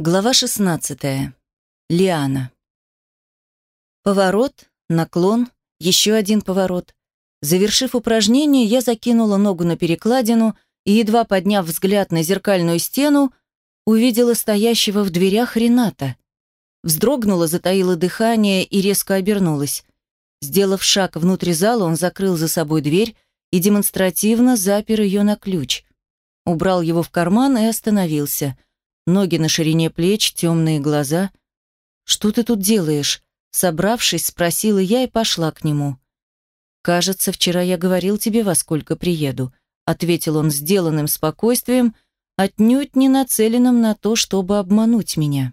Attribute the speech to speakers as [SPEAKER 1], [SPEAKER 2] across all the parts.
[SPEAKER 1] Глава 16. Лиана. Поворот, наклон, еще один поворот. Завершив упражнение, я закинула ногу на перекладину и, едва подняв взгляд на зеркальную стену, увидела стоящего в дверях Рената. Вздрогнула, затаила дыхание и резко обернулась. Сделав шаг внутрь зала, он закрыл за собой дверь и демонстративно запер ее на ключ. Убрал его в карман и остановился – ноги на ширине плеч, темные глаза. «Что ты тут делаешь?» Собравшись, спросила я и пошла к нему. «Кажется, вчера я говорил тебе, во сколько приеду», ответил он сделанным спокойствием, отнюдь не нацеленным на то, чтобы обмануть меня.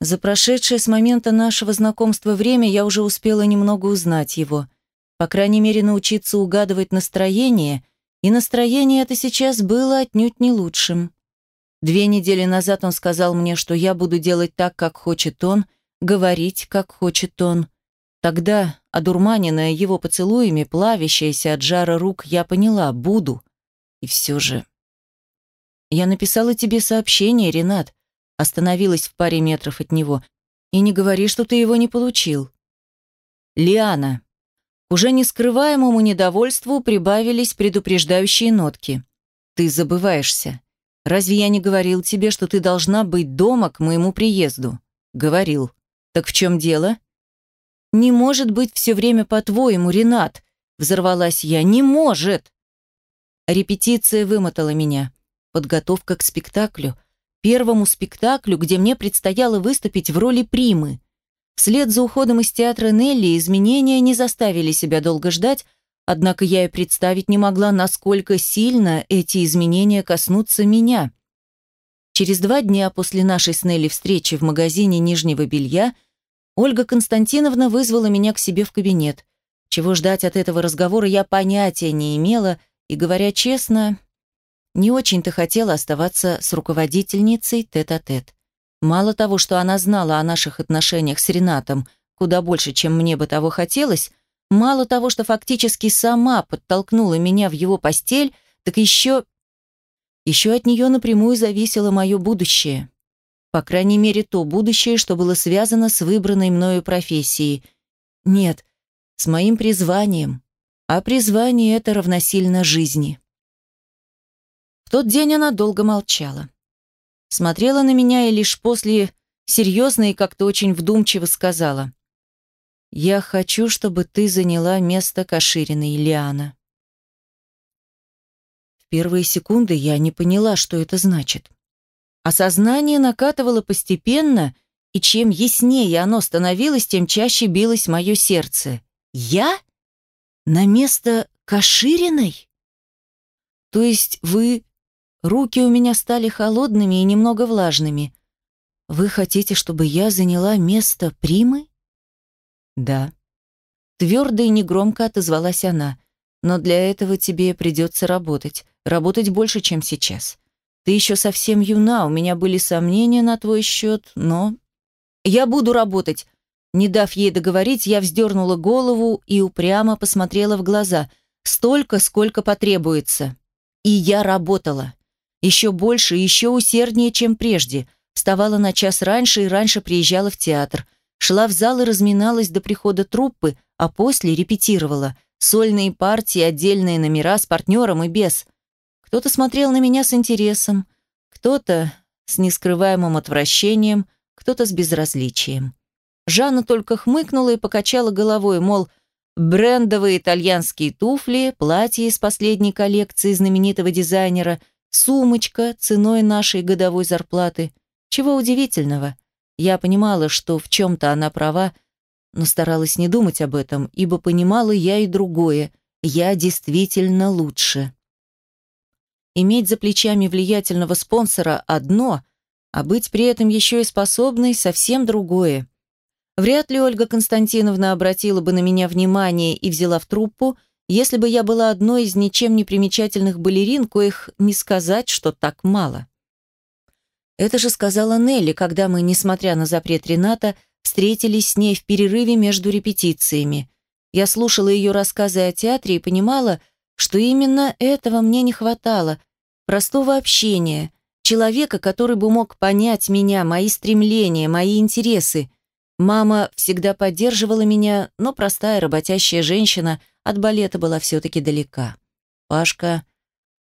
[SPEAKER 1] За прошедшее с момента нашего знакомства время я уже успела немного узнать его, по крайней мере, научиться угадывать настроение, и настроение это сейчас было отнюдь не лучшим. Две недели назад он сказал мне, что я буду делать так, как хочет он, говорить, как хочет он. Тогда, одурманенная его поцелуями, плавящаяся от жара рук, я поняла, буду. И все же... Я написала тебе сообщение, Ренат. Остановилась в паре метров от него. И не говори, что ты его не получил. Лиана. К уже нескрываемому недовольству прибавились предупреждающие нотки. Ты забываешься. Разве я не говорил тебе, что ты должна быть дома к моему приезду? Говорил. Так в чем дело? Не может быть все время по-твоему, Ренат, взорвалась я. Не может. Репетиция вымотала меня. Подготовка к спектаклю, первому спектаклю, где мне предстояло выступить в роли примы. Вслед за уходом из театра Нелли изменения не заставили себя долго ждать, Однако я и представить не могла, насколько сильно эти изменения коснутся меня. Через два дня после нашей с Нелли встречи в магазине нижнего белья Ольга Константиновна вызвала меня к себе в кабинет. Чего ждать от этого разговора я понятия не имела, и, говоря честно, не очень-то хотела оставаться с руководительницей тет-а-тет. -тет. Мало того, что она знала о наших отношениях с Ренатом куда больше, чем мне бы того хотелось, Мало того, что фактически сама подтолкнула меня в его постель, так еще... Еще от нее напрямую зависело мое будущее. По крайней мере, то будущее, что было связано с выбранной мною профессией. Нет, с моим призванием. А призвание это равносильно жизни. В тот день она долго молчала. Смотрела на меня и лишь после серьезно и как-то очень вдумчиво сказала. «Я хочу, чтобы ты заняла место Кашириной, Лиана». В первые секунды я не поняла, что это значит. Осознание накатывало постепенно, и чем яснее оно становилось, тем чаще билось мое сердце. «Я? На место Кашириной?» «То есть вы...» Руки у меня стали холодными и немного влажными. «Вы хотите, чтобы я заняла место Примы?» «Да». Твердо и негромко отозвалась она. «Но для этого тебе придется работать. Работать больше, чем сейчас. Ты еще совсем юна, у меня были сомнения на твой счет, но...» «Я буду работать!» Не дав ей договорить, я вздернула голову и упрямо посмотрела в глаза. Столько, сколько потребуется. И я работала. Еще больше еще усерднее, чем прежде. Вставала на час раньше и раньше приезжала в театр – Шла в зал и разминалась до прихода труппы, а после репетировала. Сольные партии, отдельные номера с партнером и без. Кто-то смотрел на меня с интересом, кто-то с нескрываемым отвращением, кто-то с безразличием. Жанна только хмыкнула и покачала головой, мол, брендовые итальянские туфли, платье из последней коллекции знаменитого дизайнера, сумочка ценой нашей годовой зарплаты. Чего удивительного? Я понимала, что в чем-то она права, но старалась не думать об этом, ибо понимала я и другое. Я действительно лучше. Иметь за плечами влиятельного спонсора одно, а быть при этом еще и способной совсем другое. Вряд ли Ольга Константиновна обратила бы на меня внимание и взяла в труппу, если бы я была одной из ничем не примечательных балерин, коих не сказать, что так мало. Это же сказала Нелли, когда мы, несмотря на запрет Рената, встретились с ней в перерыве между репетициями. Я слушала ее рассказы о театре и понимала, что именно этого мне не хватало, простого общения, Человека, который бы мог понять меня, мои стремления, мои интересы. Мама всегда поддерживала меня, но простая работящая женщина от балета была все-таки далека. Пашка...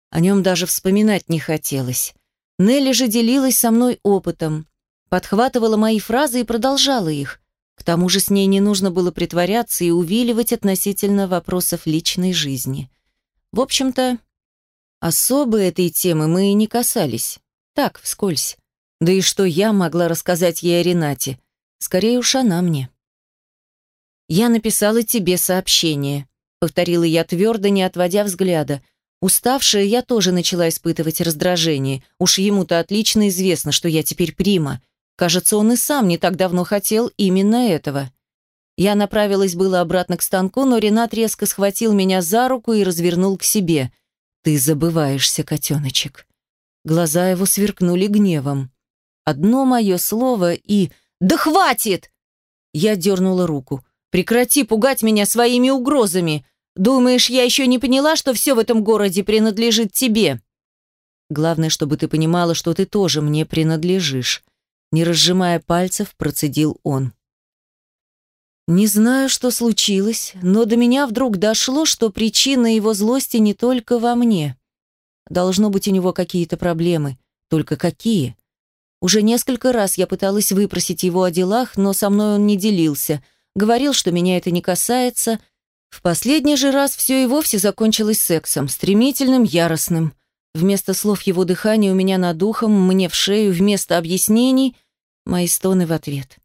[SPEAKER 1] О нем даже вспоминать не хотелось. Нелли же делилась со мной опытом, подхватывала мои фразы и продолжала их. К тому же с ней не нужно было притворяться и увиливать относительно вопросов личной жизни. В общем-то, особо этой темы мы и не касались. Так, вскользь. Да и что я могла рассказать ей о Ренате? Скорее уж она мне. «Я написала тебе сообщение», — повторила я твердо, не отводя взгляда. Уставшая, я тоже начала испытывать раздражение. Уж ему-то отлично известно, что я теперь прима. Кажется, он и сам не так давно хотел именно этого. Я направилась было обратно к станку, но Ренат резко схватил меня за руку и развернул к себе. «Ты забываешься, котеночек». Глаза его сверкнули гневом. Одно мое слово и... «Да хватит!» Я дернула руку. «Прекрати пугать меня своими угрозами! Думаешь, я еще не поняла, что все в этом городе принадлежит тебе?» «Главное, чтобы ты понимала, что ты тоже мне принадлежишь», не разжимая пальцев, процедил он. Не знаю, что случилось, но до меня вдруг дошло, что причина его злости не только во мне. Должно быть у него какие-то проблемы. Только какие? Уже несколько раз я пыталась выпросить его о делах, но со мной он не делился. Говорил, что меня это не касается. В последний же раз все и вовсе закончилось сексом, стремительным, яростным. Вместо слов его дыхания у меня над духом, мне в шею, вместо объяснений — мои стоны в ответ.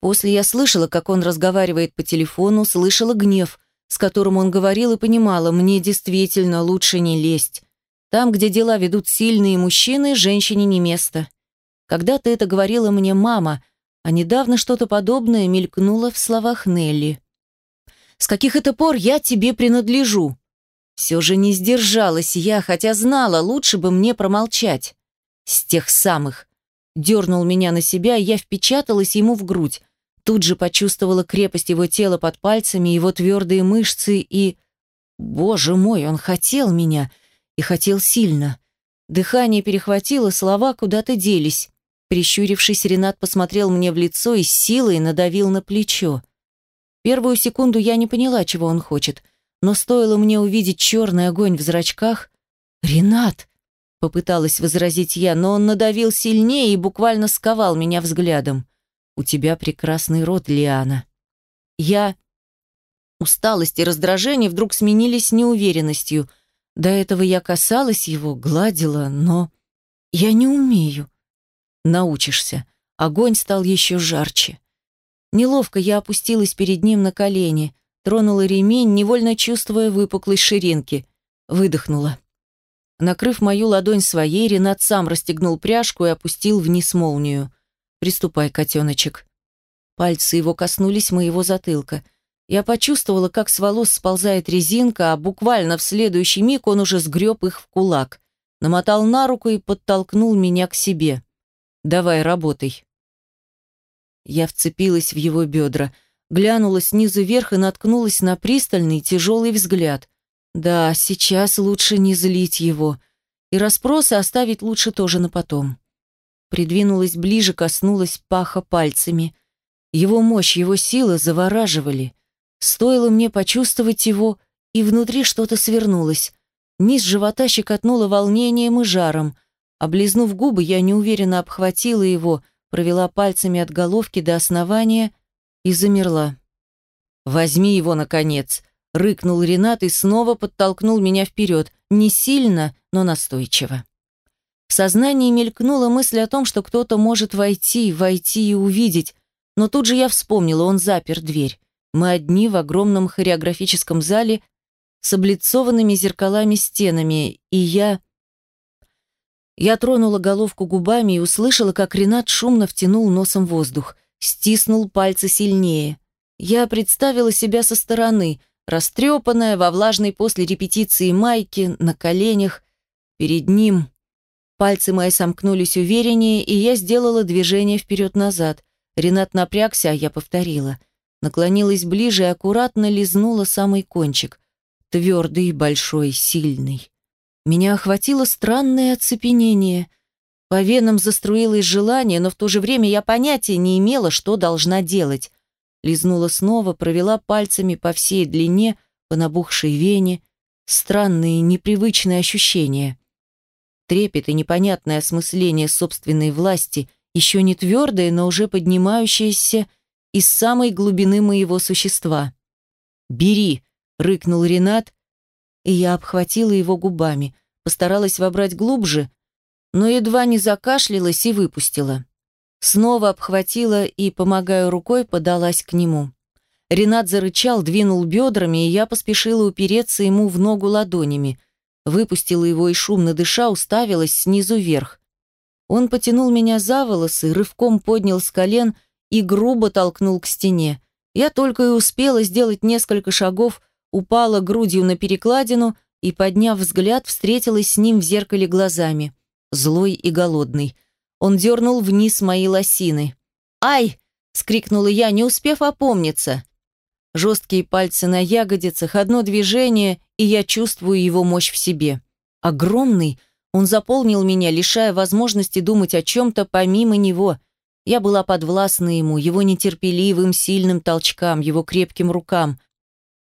[SPEAKER 1] После я слышала, как он разговаривает по телефону, слышала гнев, с которым он говорил и понимала, мне действительно лучше не лезть. Там, где дела ведут сильные мужчины, женщине не место. Когда-то это говорила мне мама, а недавно что-то подобное мелькнуло в словах Нелли. «С каких это пор я тебе принадлежу?» Все же не сдержалась я, хотя знала, лучше бы мне промолчать. С тех самых. Дернул меня на себя, и я впечаталась ему в грудь. Тут же почувствовала крепость его тела под пальцами, его твердые мышцы и... Боже мой, он хотел меня — и хотел сильно. Дыхание перехватило, слова куда-то делись. Прищурившись, Ренат посмотрел мне в лицо и силой надавил на плечо. Первую секунду я не поняла, чего он хочет, но стоило мне увидеть черный огонь в зрачках... «Ренат!» — попыталась возразить я, но он надавил сильнее и буквально сковал меня взглядом. «У тебя прекрасный рот, Лиана». Я... Усталость и раздражение вдруг сменились неуверенностью — до этого я касалась его, гладила, но я не умею. Научишься. Огонь стал еще жарче. Неловко я опустилась перед ним на колени, тронула ремень, невольно чувствуя выпуклость ширинки. Выдохнула. Накрыв мою ладонь своей, Ренат сам расстегнул пряжку и опустил вниз молнию. «Приступай, котеночек». Пальцы его коснулись моего затылка. Я почувствовала, как с волос сползает резинка, а буквально в следующий миг он уже сгреб их в кулак. Намотал на руку и подтолкнул меня к себе. «Давай, работай». Я вцепилась в его бедра, глянула снизу вверх и наткнулась на пристальный, тяжелый взгляд. Да, сейчас лучше не злить его. И расспросы оставить лучше тоже на потом. Придвинулась ближе, коснулась паха пальцами. Его мощь, его сила завораживали. Стоило мне почувствовать его, и внутри что-то свернулось. Низ живота щекотнуло волнением и жаром. Облизнув губы, я неуверенно обхватила его, провела пальцами от головки до основания и замерла. «Возьми его, наконец!» — рыкнул Ренат и снова подтолкнул меня вперед, не сильно, но настойчиво. В сознании мелькнула мысль о том, что кто-то может войти, войти и увидеть, но тут же я вспомнила, он запер дверь. Мы одни в огромном хореографическом зале с облицованными зеркалами стенами, и я... Я тронула головку губами и услышала, как Ренат шумно втянул носом воздух, стиснул пальцы сильнее. Я представила себя со стороны, растрепанная во влажной после репетиции майке, на коленях, перед ним. Пальцы мои сомкнулись увереннее, и я сделала движение вперед-назад. Ренат напрягся, а я повторила — наклонилась ближе и аккуратно лизнула самый кончик. Твердый, большой, сильный. Меня охватило странное оцепенение. По венам заструилось желание, но в то же время я понятия не имела, что должна делать. Лизнула снова, провела пальцами по всей длине, по набухшей вене. Странные, непривычные ощущения. Трепет и непонятное осмысление собственной власти, еще не твердое, но уже поднимающееся из самой глубины моего существа. «Бери!» — рыкнул Ренат, и я обхватила его губами, постаралась вобрать глубже, но едва не закашлялась и выпустила. Снова обхватила и, помогая рукой, подалась к нему. Ренат зарычал, двинул бедрами, и я поспешила упереться ему в ногу ладонями. Выпустила его и, шумно дыша, уставилась снизу вверх. Он потянул меня за волосы, рывком поднял с колен и грубо толкнул к стене. Я только и успела сделать несколько шагов, упала грудью на перекладину и, подняв взгляд, встретилась с ним в зеркале глазами злой и голодный. Он дернул вниз мои лосины. «Ай!» — скрикнула я, не успев опомниться. Жесткие пальцы на ягодицах, одно движение, и я чувствую его мощь в себе. Огромный, он заполнил меня, лишая возможности думать о чем-то помимо него. Я была подвластна ему, его нетерпеливым, сильным толчкам, его крепким рукам.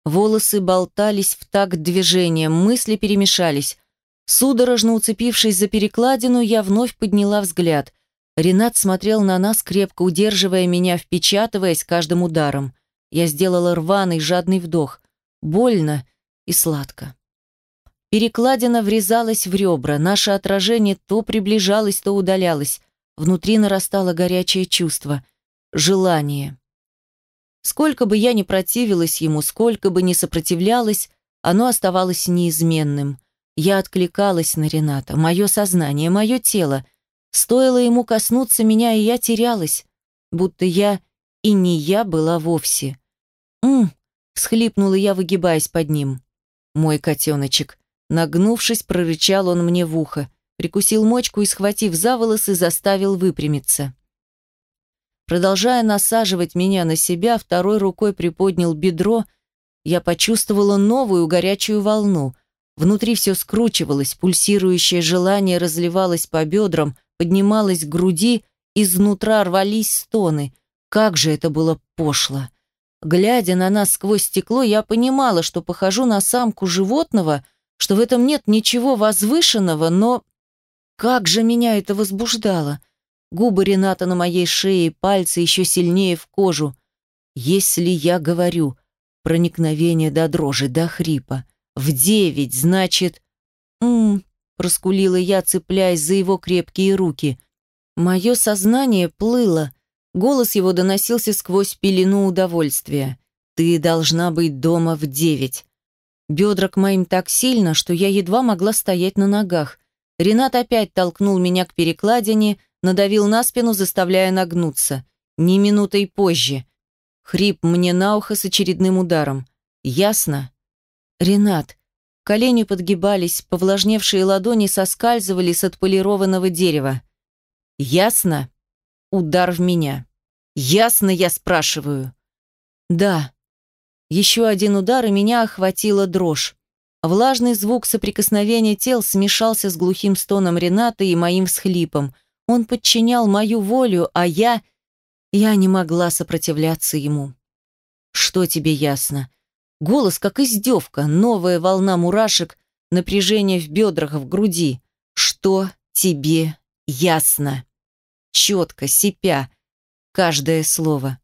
[SPEAKER 1] Волосы болтались в такт движением, мысли перемешались. Судорожно уцепившись за перекладину, я вновь подняла взгляд. Ренат смотрел на нас, крепко удерживая меня, впечатываясь каждым ударом. Я сделала рваный, жадный вдох. Больно и сладко. Перекладина врезалась в ребра, наше отражение то приближалось, то удалялось. Внутри нарастало горячее чувство. Желание. Сколько бы я ни противилась ему, сколько бы ни сопротивлялась, оно оставалось неизменным. Я откликалась на Рената, мое сознание, мое тело. Стоило ему коснуться меня, и я терялась, будто я и не я была вовсе. «М!» — всхлипнула я, выгибаясь под ним. «Мой котеночек!» Нагнувшись, прорычал он мне в ухо, прикусил мочку и, схватив за волосы, заставил выпрямиться. Продолжая насаживать меня на себя, второй рукой приподнял бедро, я почувствовала новую горячую волну. Внутри все скручивалось, пульсирующее желание разливалось по бедрам, поднималось к груди, изнутра рвались стоны. Как же это было пошло! Глядя на нас сквозь стекло, я понимала, что похожу на самку животного, что в этом нет ничего возвышенного, но... Как же меня это возбуждало! Губы Рената на моей шее, пальцы еще сильнее в кожу. Если я говорю, проникновение до дрожи, до хрипа, в девять, значит... «М-м», проскулила я, цепляясь за его крепкие руки. Мое сознание плыло. Голос его доносился сквозь пелену удовольствия. «Ты должна быть дома в девять». Бедра к моим так сильно, что я едва могла стоять на ногах. Ренат опять толкнул меня к перекладине, надавил на спину, заставляя нагнуться. Ни минутой позже. Хрип мне на ухо с очередным ударом. «Ясно?» Ренат. Колени подгибались, повлажневшие ладони соскальзывали с отполированного дерева. Ясно? Удар в меня. Ясно, я спрашиваю. Да. Еще один удар, и меня охватила дрожь. Влажный звук соприкосновения тел смешался с глухим стоном Рената и моим всхлипом. Он подчинял мою волю, а я... Я не могла сопротивляться ему. «Что тебе ясно?» Голос как издевка, новая волна мурашек, напряжение в бедрах, в груди. Что тебе ясно? Четко, сипя, каждое слово.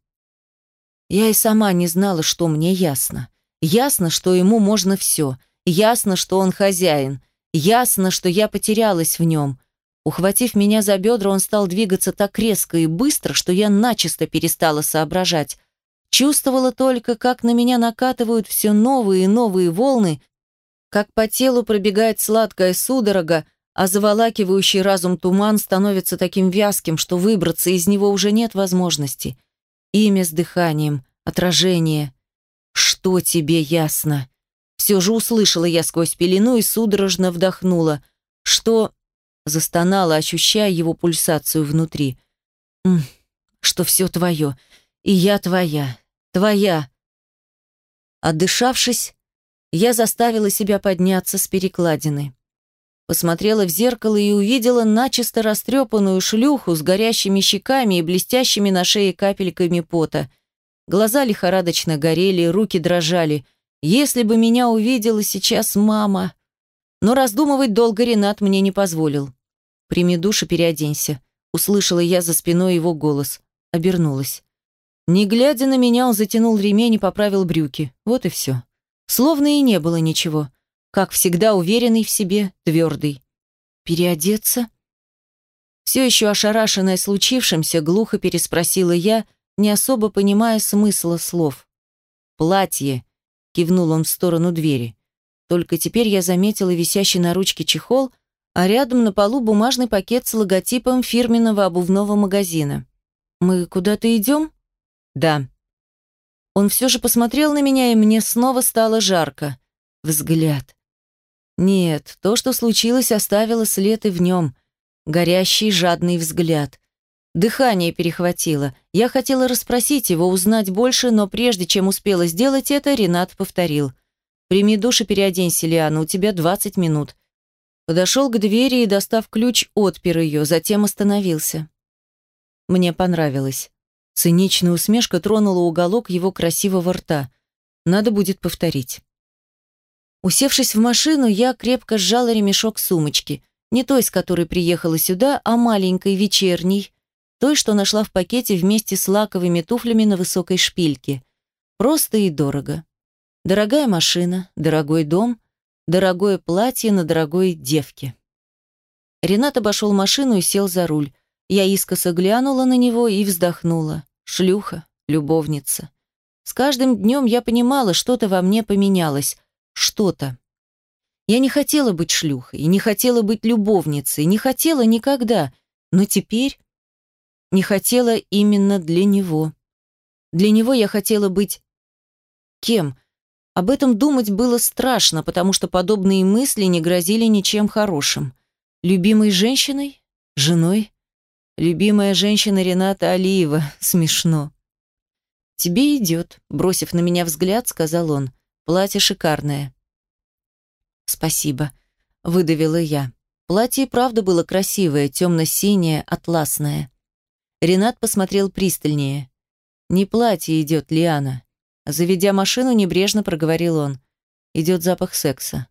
[SPEAKER 1] Я и сама не знала, что мне ясно. Ясно, что ему можно все. Ясно, что он хозяин. Ясно, что я потерялась в нем. Ухватив меня за бедра, он стал двигаться так резко и быстро, что я начисто перестала соображать. Чувствовала только, как на меня накатывают все новые и новые волны, как по телу пробегает сладкая судорога, а заволакивающий разум туман становится таким вязким, что выбраться из него уже нет возможности. Имя с дыханием, отражение. Что тебе ясно? Все же услышала я сквозь пелену и судорожно вдохнула. Что... Застонала, ощущая его пульсацию внутри. М что все твое. И я твоя, твоя. Отдышавшись, я заставила себя подняться с перекладины. Посмотрела в зеркало и увидела начисто растрепанную шлюху с горящими щеками и блестящими на шее капельками пота. Глаза лихорадочно горели, руки дрожали. Если бы меня увидела сейчас мама... Но раздумывать долго Ренат мне не позволил. «Прими душ и переоденься», — услышала я за спиной его голос. Обернулась. Не глядя на меня, он затянул ремень и поправил брюки. Вот и все. Словно и не было ничего. Как всегда уверенный в себе, твердый. «Переодеться?» Все еще ошарашенная случившимся, глухо переспросила я, не особо понимая смысла слов. «Платье», — кивнул он в сторону двери. Только теперь я заметила висящий на ручке чехол, а рядом на полу бумажный пакет с логотипом фирменного обувного магазина. «Мы куда-то идем?» «Да». Он все же посмотрел на меня, и мне снова стало жарко. Взгляд. Нет, то, что случилось, оставило след и в нем. Горящий, жадный взгляд. Дыхание перехватило. Я хотела расспросить его, узнать больше, но прежде чем успела сделать это, Ренат повторил. «Прими душ и переоденься, Лиана, у тебя 20 минут». Подошел к двери и, достав ключ, отпер ее, затем остановился. Мне понравилось. Циничная усмешка тронула уголок его красивого рта. Надо будет повторить. Усевшись в машину, я крепко сжала ремешок сумочки. Не той, с которой приехала сюда, а маленькой, вечерней. Той, что нашла в пакете вместе с лаковыми туфлями на высокой шпильке. Просто и дорого. Дорогая машина, дорогой дом, дорогое платье на дорогой девке. Ренат обошел машину и сел за руль. Я искоса глянула на него и вздохнула. Шлюха, любовница. С каждым днем я понимала, что-то во мне поменялось. Что-то. Я не хотела быть шлюхой, не хотела быть любовницей, не хотела никогда. Но теперь не хотела именно для него. Для него я хотела быть... Кем? Об этом думать было страшно, потому что подобные мысли не грозили ничем хорошим. Любимой женщиной? Женой? Любимая женщина Рената Алиева. Смешно. «Тебе идет», — бросив на меня взгляд, сказал он. «Платье шикарное». «Спасибо», — выдавила я. Платье правда было красивое, темно-синее, атласное. Ренат посмотрел пристальнее. «Не платье идет, Лиана». Заведя машину, небрежно проговорил он. «Идет запах секса.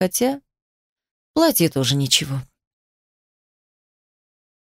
[SPEAKER 1] Хотя платье тоже ничего».